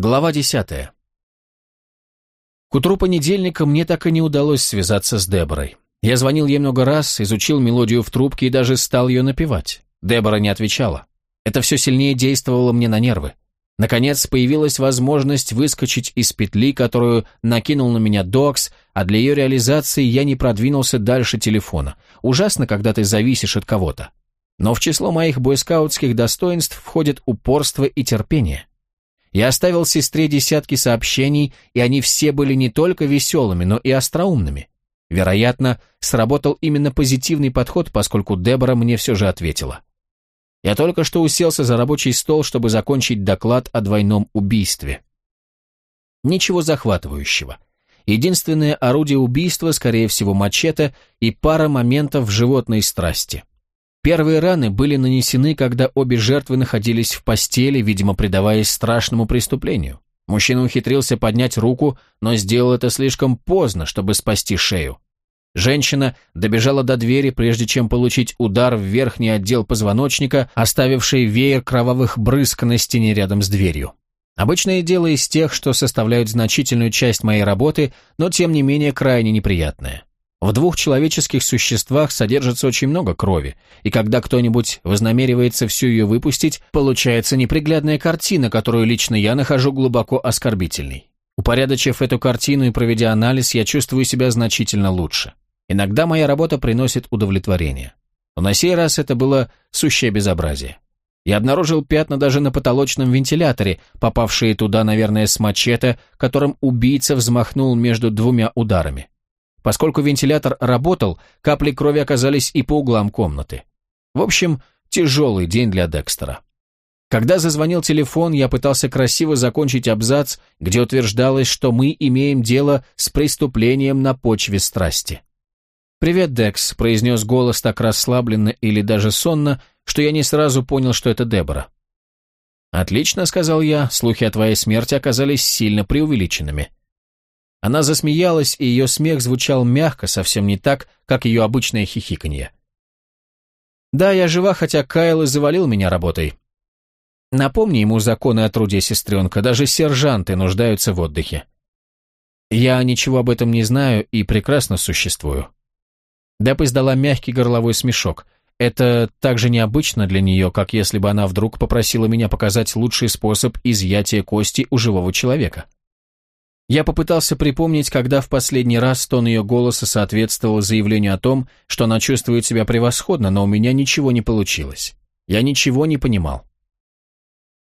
Глава десятая. К утру понедельника мне так и не удалось связаться с Деборой. Я звонил ей много раз, изучил мелодию в трубке и даже стал ее напевать. Дебора не отвечала. Это все сильнее действовало мне на нервы. Наконец появилась возможность выскочить из петли, которую накинул на меня Докс, а для ее реализации я не продвинулся дальше телефона. Ужасно, когда ты зависишь от кого-то. Но в число моих бойскаутских достоинств входит упорство и терпение. Я оставил сестре десятки сообщений, и они все были не только веселыми, но и остроумными. Вероятно, сработал именно позитивный подход, поскольку Дебора мне все же ответила. Я только что уселся за рабочий стол, чтобы закончить доклад о двойном убийстве. Ничего захватывающего. Единственное орудие убийства, скорее всего, мачете и пара моментов животной страсти. Первые раны были нанесены, когда обе жертвы находились в постели, видимо, предаваясь страшному преступлению. Мужчина ухитрился поднять руку, но сделал это слишком поздно, чтобы спасти шею. Женщина добежала до двери, прежде чем получить удар в верхний отдел позвоночника, оставивший веер кровавых брызг на стене рядом с дверью. Обычное дело из тех, что составляют значительную часть моей работы, но тем не менее крайне неприятное. В двух человеческих существах содержится очень много крови, и когда кто-нибудь вознамеривается всю ее выпустить, получается неприглядная картина, которую лично я нахожу глубоко оскорбительной. Упорядочив эту картину и проведя анализ, я чувствую себя значительно лучше. Иногда моя работа приносит удовлетворение. Но на сей раз это было сущее безобразие. Я обнаружил пятна даже на потолочном вентиляторе, попавшие туда, наверное, с мачете, которым убийца взмахнул между двумя ударами. Поскольку вентилятор работал, капли крови оказались и по углам комнаты. В общем, тяжелый день для Декстера. Когда зазвонил телефон, я пытался красиво закончить абзац, где утверждалось, что мы имеем дело с преступлением на почве страсти. «Привет, Декс», — произнес голос так расслабленно или даже сонно, что я не сразу понял, что это Дебора. «Отлично», — сказал я, — «слухи о твоей смерти оказались сильно преувеличенными». Она засмеялась, и ее смех звучал мягко, совсем не так, как ее обычное хихиканье. «Да, я жива, хотя Кайл и завалил меня работой. Напомни ему законы о труде, сестренка, даже сержанты нуждаются в отдыхе. Я ничего об этом не знаю и прекрасно существую». Деп издала мягкий горловой смешок. Это так же необычно для нее, как если бы она вдруг попросила меня показать лучший способ изъятия кости у живого человека. Я попытался припомнить, когда в последний раз тон ее голоса соответствовал заявлению о том, что она чувствует себя превосходно, но у меня ничего не получилось. Я ничего не понимал.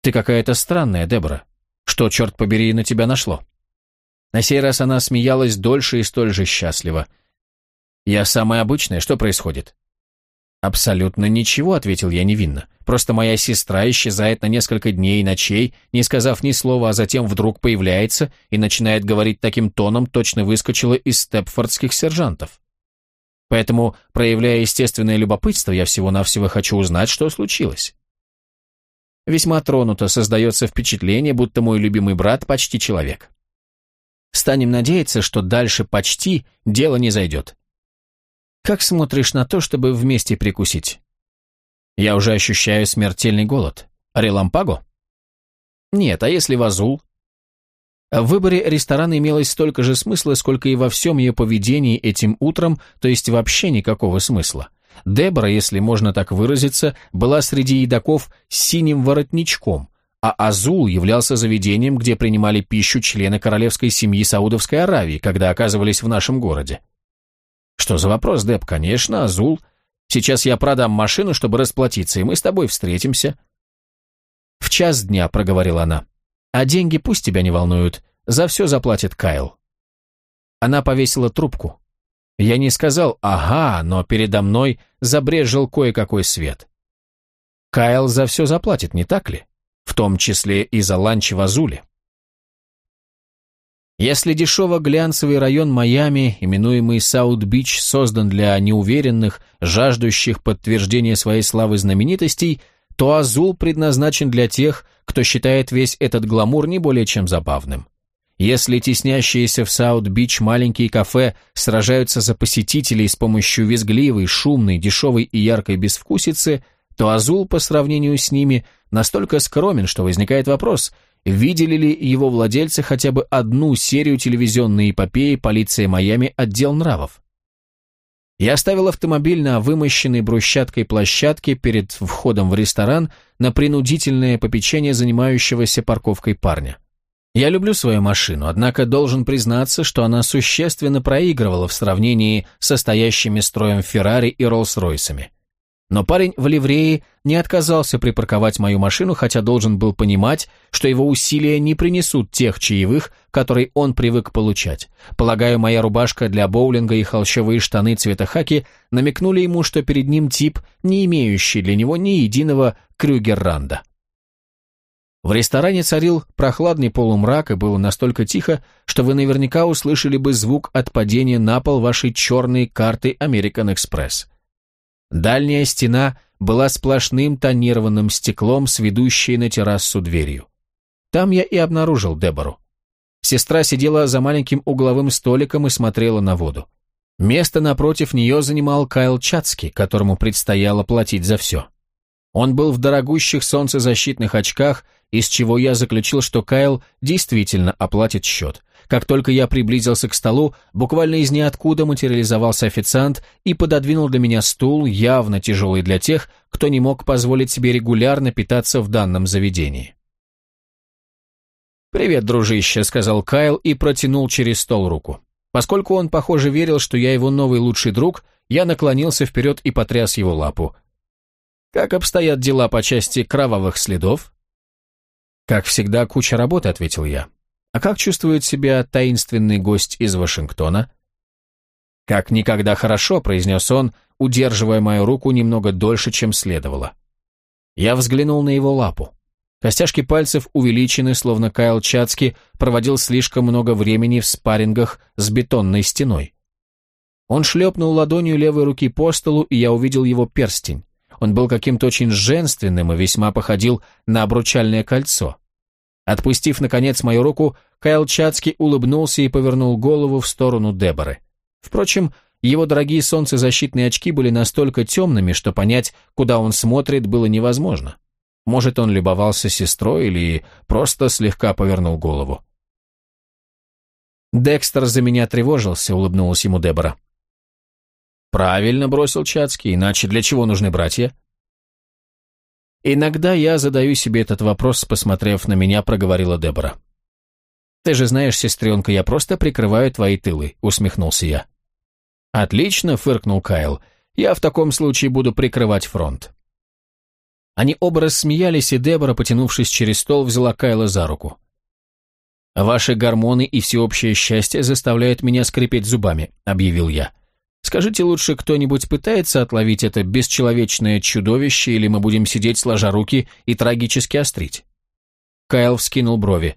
«Ты какая-то странная, Дебора. Что, черт побери, на тебя нашло?» На сей раз она смеялась дольше и столь же счастливо. «Я самая обычная, что происходит?» «Абсолютно ничего», — ответил я невинно. «Просто моя сестра исчезает на несколько дней и ночей, не сказав ни слова, а затем вдруг появляется и начинает говорить таким тоном, точно выскочила из степфордских сержантов. Поэтому, проявляя естественное любопытство, я всего-навсего хочу узнать, что случилось». Весьма тронуто создается впечатление, будто мой любимый брат почти человек. Станем надеяться, что дальше почти дело не зайдет. Как смотришь на то, чтобы вместе прикусить? Я уже ощущаю смертельный голод. Релампаго? Нет, а если Вазул? В выборе ресторана имелось столько же смысла, сколько и во всем ее поведении этим утром, то есть вообще никакого смысла. Дебора, если можно так выразиться, была среди едоков с синим воротничком, а Азул являлся заведением, где принимали пищу члены королевской семьи Саудовской Аравии, когда оказывались в нашем городе. Что за вопрос, Деп? Конечно, Азул. Сейчас я продам машину, чтобы расплатиться, и мы с тобой встретимся. В час дня, проговорила она. А деньги пусть тебя не волнуют. За все заплатит Кайл. Она повесила трубку. Я не сказал «ага», но передо мной забрезжил кое-какой свет. Кайл за все заплатит, не так ли? В том числе и за ланч в Азуле. Если дешево-глянцевый район Майами, именуемый Саут-Бич, создан для неуверенных, жаждущих подтверждения своей славы знаменитостей, то Азул предназначен для тех, кто считает весь этот гламур не более чем забавным. Если теснящиеся в Саут-Бич маленькие кафе сражаются за посетителей с помощью визгливой, шумной, дешевой и яркой безвкусицы, то Азул по сравнению с ними настолько скромен, что возникает вопрос, видели ли его владельцы хотя бы одну серию телевизионной эпопеи «Полиция Майами. Отдел нравов». Я оставил автомобиль на вымощенной брусчаткой площадке перед входом в ресторан на принудительное попечение занимающегося парковкой парня. Я люблю свою машину, однако должен признаться, что она существенно проигрывала в сравнении с стоящими строем Феррари и Роллс-Ройсами. Но парень в ливрее не отказался припарковать мою машину, хотя должен был понимать, что его усилия не принесут тех чаевых, которые он привык получать. Полагаю, моя рубашка для боулинга и холщовые штаны цвета хаки намекнули ему, что перед ним тип, не имеющий для него ни единого крюгерранда. В ресторане царил прохладный полумрак, и было настолько тихо, что вы наверняка услышали бы звук от падения на пол вашей черной карты American Express. Дальняя стена была сплошным тонированным стеклом с ведущей на террасу дверью. Там я и обнаружил Дебору. Сестра сидела за маленьким угловым столиком и смотрела на воду. Место напротив нее занимал Кайл Чацки, которому предстояло платить за все. Он был в дорогущих солнцезащитных очках, из чего я заключил, что Кайл действительно оплатит счет. Как только я приблизился к столу, буквально из ниоткуда материализовался официант и пододвинул для меня стул, явно тяжелый для тех, кто не мог позволить себе регулярно питаться в данном заведении. «Привет, дружище», — сказал Кайл и протянул через стол руку. Поскольку он, похоже, верил, что я его новый лучший друг, я наклонился вперед и потряс его лапу. Как обстоят дела по части кровавых следов? Как всегда, куча работы, ответил я. А как чувствует себя таинственный гость из Вашингтона? Как никогда хорошо, произнес он, удерживая мою руку немного дольше, чем следовало. Я взглянул на его лапу. Костяшки пальцев увеличены, словно Кайл Чацки проводил слишком много времени в спаррингах с бетонной стеной. Он шлепнул ладонью левой руки по столу, и я увидел его перстень. Он был каким-то очень женственным и весьма походил на обручальное кольцо. Отпустив, наконец, мою руку, Кайл Чацки улыбнулся и повернул голову в сторону Деборы. Впрочем, его дорогие солнцезащитные очки были настолько темными, что понять, куда он смотрит, было невозможно. Может, он любовался сестрой или просто слегка повернул голову. «Декстер за меня тревожился», — улыбнулась ему Дебора. «Правильно», — бросил Чацкий, «иначе для чего нужны братья?» «Иногда я задаю себе этот вопрос, посмотрев на меня», — проговорила Дебора. «Ты же знаешь, сестренка, я просто прикрываю твои тылы», — усмехнулся я. «Отлично», — фыркнул Кайл. «Я в таком случае буду прикрывать фронт». Они оба рассмеялись, и Дебора, потянувшись через стол, взяла Кайла за руку. «Ваши гормоны и всеобщее счастье заставляют меня скрипеть зубами», — объявил я. Скажите лучше, кто-нибудь пытается отловить это бесчеловечное чудовище, или мы будем сидеть сложа руки и трагически острить?» Кайл вскинул брови.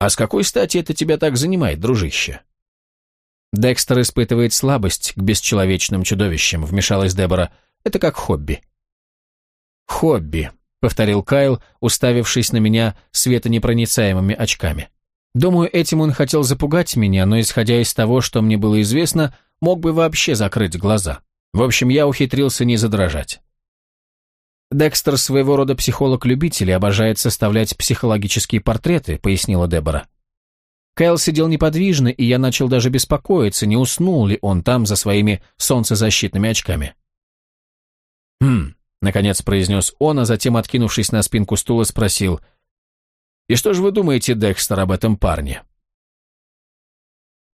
«А с какой стати это тебя так занимает, дружище?» «Декстер испытывает слабость к бесчеловечным чудовищам», — вмешалась Дебора. «Это как хобби». «Хобби», — повторил Кайл, уставившись на меня светонепроницаемыми очками. «Думаю, этим он хотел запугать меня, но, исходя из того, что мне было известно, мог бы вообще закрыть глаза. В общем, я ухитрился не задрожать. «Декстер своего рода психолог-любитель и обожает составлять психологические портреты», — пояснила Дебора. Кайл сидел неподвижно, и я начал даже беспокоиться, не уснул ли он там за своими солнцезащитными очками. «Хм», — наконец произнес он, а затем, откинувшись на спинку стула, спросил, «И что же вы думаете, Декстер, об этом парне?»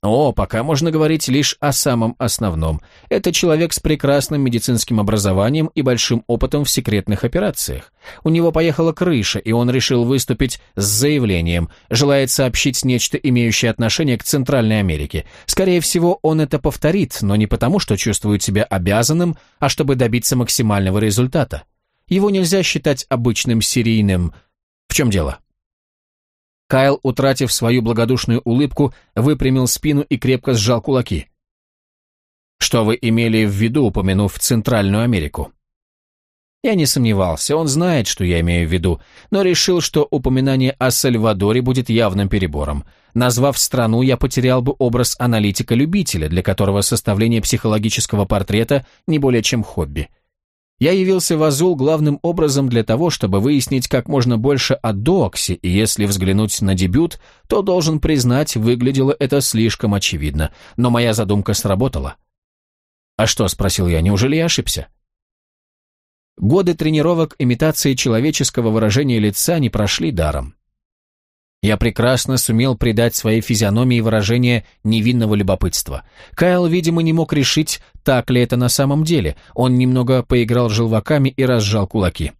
О, пока можно говорить лишь о самом основном. Это человек с прекрасным медицинским образованием и большим опытом в секретных операциях. У него поехала крыша, и он решил выступить с заявлением, желает сообщить нечто, имеющее отношение к Центральной Америке. Скорее всего, он это повторит, но не потому, что чувствует себя обязанным, а чтобы добиться максимального результата. Его нельзя считать обычным серийным... В чем дело? Кайл, утратив свою благодушную улыбку, выпрямил спину и крепко сжал кулаки. «Что вы имели в виду, упомянув Центральную Америку?» Я не сомневался, он знает, что я имею в виду, но решил, что упоминание о Сальвадоре будет явным перебором. Назвав страну, я потерял бы образ аналитика-любителя, для которого составление психологического портрета не более чем хобби. Я явился в Азул главным образом для того, чтобы выяснить как можно больше о Доксе, и если взглянуть на дебют, то, должен признать, выглядело это слишком очевидно, но моя задумка сработала. «А что?» – спросил я, – «неужели я ошибся?» Годы тренировок имитации человеческого выражения лица не прошли даром. Я прекрасно сумел придать своей физиономии выражение невинного любопытства. Кайл, видимо, не мог решить, так ли это на самом деле. Он немного поиграл желваками и разжал кулаки.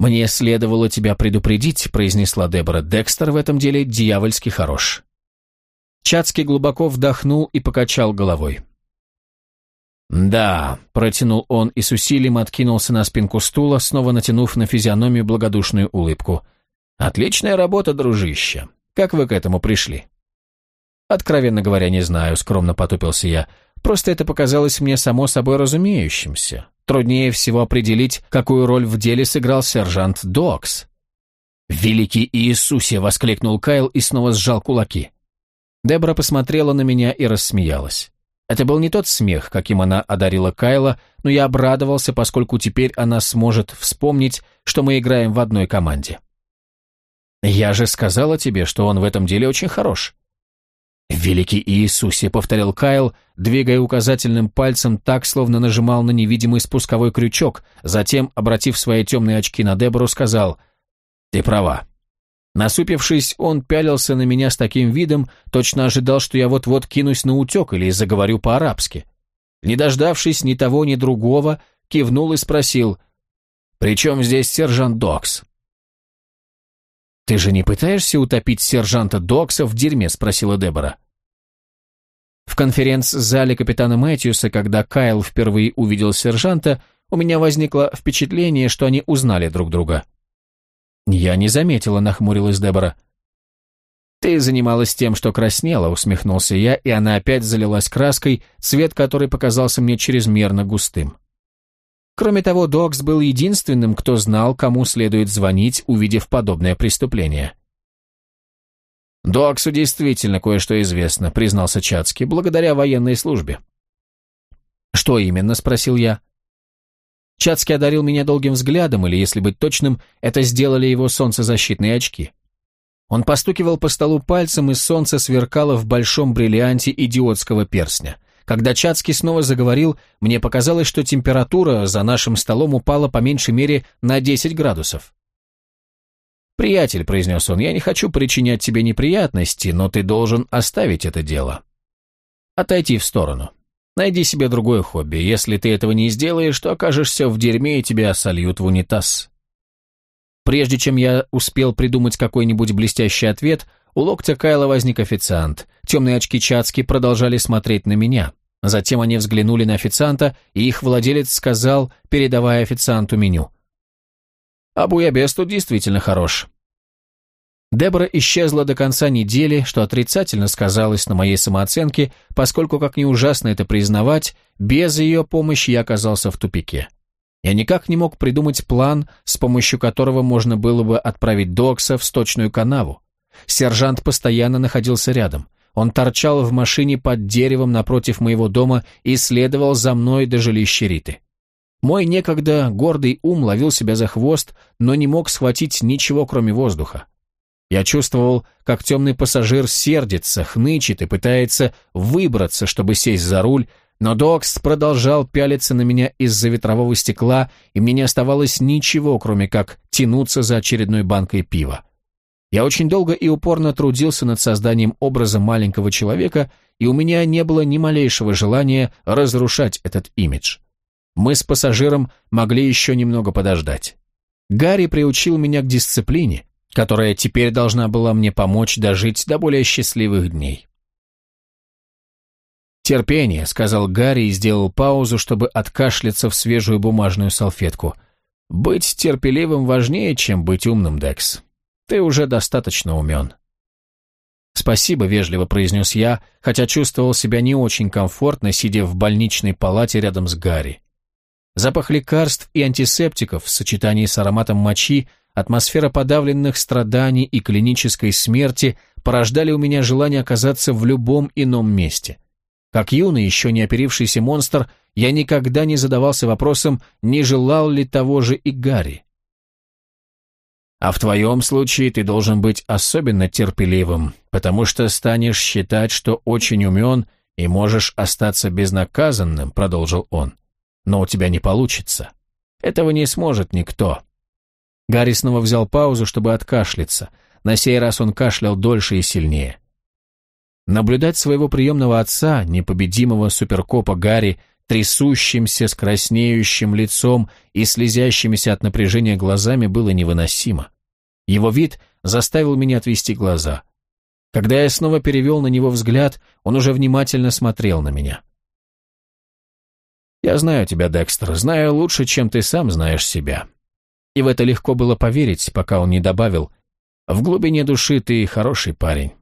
«Мне следовало тебя предупредить», — произнесла Дебора. «Декстер в этом деле дьявольски хорош». Чацкий глубоко вдохнул и покачал головой. «Да», — протянул он и с усилием откинулся на спинку стула, снова натянув на физиономию благодушную улыбку. «Отличная работа, дружище. Как вы к этому пришли?» «Откровенно говоря, не знаю», — скромно потупился я. «Просто это показалось мне само собой разумеющимся. Труднее всего определить, какую роль в деле сыграл сержант Докс». «Великий Иисусе!» — воскликнул Кайл и снова сжал кулаки. Дебра посмотрела на меня и рассмеялась. Это был не тот смех, каким она одарила Кайла, но я обрадовался, поскольку теперь она сможет вспомнить, что мы играем в одной команде. «Я же сказала тебе, что он в этом деле очень хорош». «Великий Иисусе», — повторил Кайл, двигая указательным пальцем так, словно нажимал на невидимый спусковой крючок, затем, обратив свои темные очки на Дебору, сказал «Ты права». Насупившись, он пялился на меня с таким видом, точно ожидал, что я вот-вот кинусь на утек или заговорю по-арабски. Не дождавшись ни того, ни другого, кивнул и спросил «При чем здесь сержант Докс?» «Ты же не пытаешься утопить сержанта Докса в дерьме?» – спросила Дебора. В конференц-зале капитана Мэтьюса, когда Кайл впервые увидел сержанта, у меня возникло впечатление, что они узнали друг друга. «Я не заметила», — нахмурилась Дебора. «Ты занималась тем, что краснела», — усмехнулся я, и она опять залилась краской, цвет которой показался мне чрезмерно густым. Кроме того, Докс был единственным, кто знал, кому следует звонить, увидев подобное преступление. «Доксу действительно кое-что известно», — признался Чацкий, благодаря военной службе. «Что именно?» — спросил я. Чацкий одарил меня долгим взглядом, или, если быть точным, это сделали его солнцезащитные очки. Он постукивал по столу пальцем, и солнце сверкало в большом бриллианте идиотского перстня. Когда Чацкий снова заговорил, мне показалось, что температура за нашим столом упала по меньшей мере на 10 градусов. «Приятель», — произнес он, — «я не хочу причинять тебе неприятности, но ты должен оставить это дело. Отойти в сторону. Найди себе другое хобби. Если ты этого не сделаешь, то окажешься в дерьме и тебя сольют в унитаз». Прежде чем я успел придумать какой-нибудь блестящий ответ, у локтя Кайла возник официант. Темные очки Чацки продолжали смотреть на меня. Затем они взглянули на официанта, и их владелец сказал, передавая официанту меню. «А буябес тут действительно хорош». Дебора исчезла до конца недели, что отрицательно сказалось на моей самооценке, поскольку, как ни ужасно это признавать, без ее помощи я оказался в тупике. Я никак не мог придумать план, с помощью которого можно было бы отправить Докса в сточную канаву. Сержант постоянно находился рядом. Он торчал в машине под деревом напротив моего дома и следовал за мной до жилища Риты. Мой некогда гордый ум ловил себя за хвост, но не мог схватить ничего, кроме воздуха. Я чувствовал, как темный пассажир сердится, хнычет и пытается выбраться, чтобы сесть за руль, но Докс продолжал пялиться на меня из-за ветрового стекла, и мне не оставалось ничего, кроме как тянуться за очередной банкой пива. Я очень долго и упорно трудился над созданием образа маленького человека, и у меня не было ни малейшего желания разрушать этот имидж. Мы с пассажиром могли еще немного подождать. Гарри приучил меня к дисциплине, которая теперь должна была мне помочь дожить до более счастливых дней. «Терпение», — сказал Гарри и сделал паузу, чтобы откашляться в свежую бумажную салфетку. «Быть терпеливым важнее, чем быть умным, Декс». Ты уже достаточно умен». «Спасибо», — вежливо произнес я, хотя чувствовал себя не очень комфортно, сидя в больничной палате рядом с Гарри. Запах лекарств и антисептиков в сочетании с ароматом мочи, атмосфера подавленных страданий и клинической смерти порождали у меня желание оказаться в любом ином месте. Как юный, еще не оперившийся монстр, я никогда не задавался вопросом, не желал ли того же и Гарри. А в твоем случае ты должен быть особенно терпеливым, потому что станешь считать, что очень умен и можешь остаться безнаказанным, продолжил он. Но у тебя не получится. Этого не сможет никто. Гарри снова взял паузу, чтобы откашляться. На сей раз он кашлял дольше и сильнее. Наблюдать своего приемного отца, непобедимого суперкопа Гарри, трясущимся с краснеющим лицом и слезящимися от напряжения глазами, было невыносимо. Его вид заставил меня отвести глаза. Когда я снова перевел на него взгляд, он уже внимательно смотрел на меня. «Я знаю тебя, Декстер, знаю лучше, чем ты сам знаешь себя». И в это легко было поверить, пока он не добавил, «В глубине души ты хороший парень».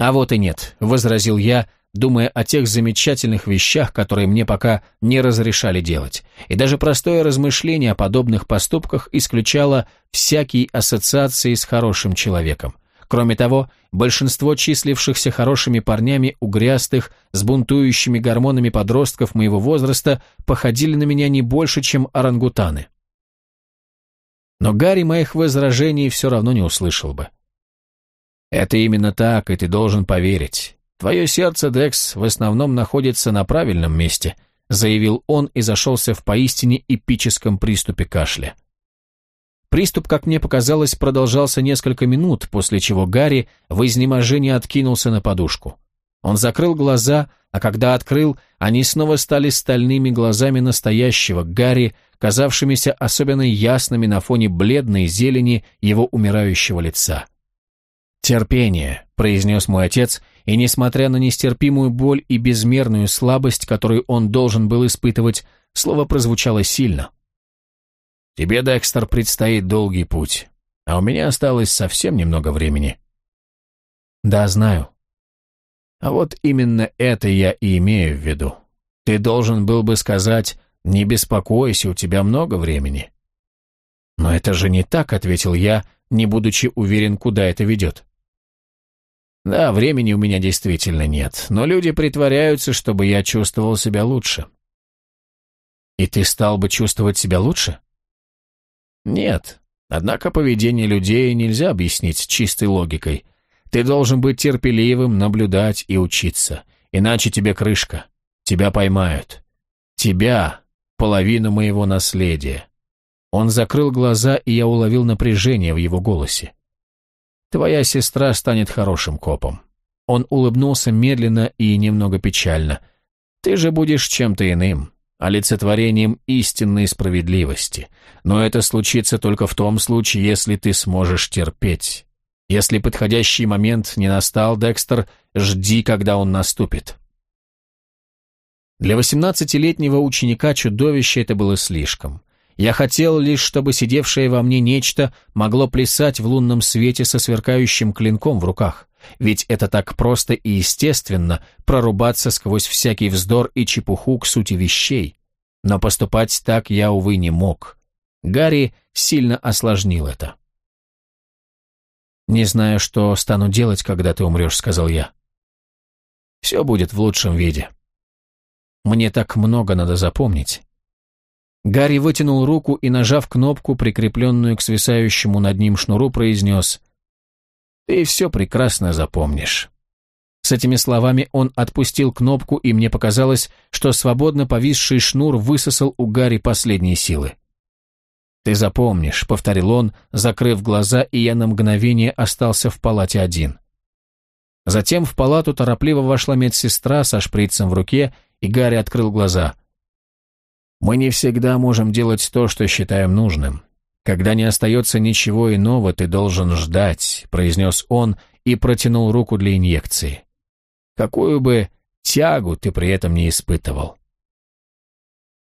«А вот и нет», — возразил я, думая о тех замечательных вещах, которые мне пока не разрешали делать. И даже простое размышление о подобных поступках исключало всякие ассоциации с хорошим человеком. Кроме того, большинство числившихся хорошими парнями угрястых, с бунтующими гормонами подростков моего возраста походили на меня не больше, чем орангутаны. Но Гарри моих возражений все равно не услышал бы. Это именно так, и ты должен поверить. Твое сердце, Декс, в основном находится на правильном месте, заявил он и зашелся в поистине эпическом приступе кашля. Приступ, как мне показалось, продолжался несколько минут, после чего Гарри в изнеможении откинулся на подушку. Он закрыл глаза, а когда открыл, они снова стали стальными глазами настоящего Гарри, казавшимися особенно ясными на фоне бледной зелени его умирающего лица. «Терпение», — произнес мой отец, и, несмотря на нестерпимую боль и безмерную слабость, которую он должен был испытывать, слово прозвучало сильно. «Тебе, Декстер, предстоит долгий путь, а у меня осталось совсем немного времени». «Да, знаю». «А вот именно это я и имею в виду. Ты должен был бы сказать, не беспокойся, у тебя много времени». «Но это же не так», — ответил я, не будучи уверен, куда это ведет. Да, времени у меня действительно нет, но люди притворяются, чтобы я чувствовал себя лучше. И ты стал бы чувствовать себя лучше? Нет. Однако поведение людей нельзя объяснить чистой логикой. Ты должен быть терпеливым, наблюдать и учиться. Иначе тебе крышка. Тебя поймают. Тебя, половину моего наследия. Он закрыл глаза, и я уловил напряжение в его голосе. Твоя сестра станет хорошим копом. Он улыбнулся медленно и немного печально. Ты же будешь чем-то иным, олицетворением истинной справедливости. Но это случится только в том случае, если ты сможешь терпеть. Если подходящий момент не настал, Декстер, жди, когда он наступит. Для восемнадцатилетнего ученика чудовища это было слишком. Я хотел лишь, чтобы сидевшее во мне нечто могло плясать в лунном свете со сверкающим клинком в руках. Ведь это так просто и естественно прорубаться сквозь всякий вздор и чепуху к сути вещей. Но поступать так я, увы, не мог. Гарри сильно осложнил это. «Не знаю, что стану делать, когда ты умрешь», — сказал я. «Все будет в лучшем виде. Мне так много надо запомнить». Гарри вытянул руку и, нажав кнопку, прикрепленную к свисающему над ним шнуру, произнес «Ты все прекрасно запомнишь». С этими словами он отпустил кнопку, и мне показалось, что свободно повисший шнур высосал у Гарри последние силы. «Ты запомнишь», — повторил он, закрыв глаза, и я на мгновение остался в палате один. Затем в палату торопливо вошла медсестра со шприцем в руке, и Гарри открыл глаза. Мы не всегда можем делать то, что считаем нужным. Когда не остается ничего иного, ты должен ждать», — произнес он и протянул руку для инъекции. «Какую бы тягу ты при этом не испытывал».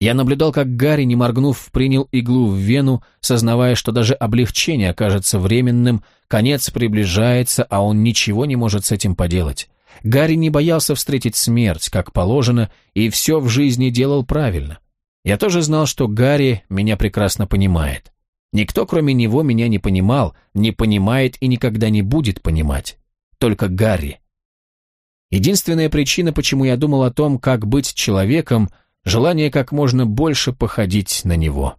Я наблюдал, как Гарри, не моргнув, принял иглу в вену, сознавая, что даже облегчение окажется временным, конец приближается, а он ничего не может с этим поделать. Гарри не боялся встретить смерть, как положено, и все в жизни делал правильно. Я тоже знал, что Гарри меня прекрасно понимает. Никто, кроме него, меня не понимал, не понимает и никогда не будет понимать. Только Гарри. Единственная причина, почему я думал о том, как быть человеком, желание как можно больше походить на него.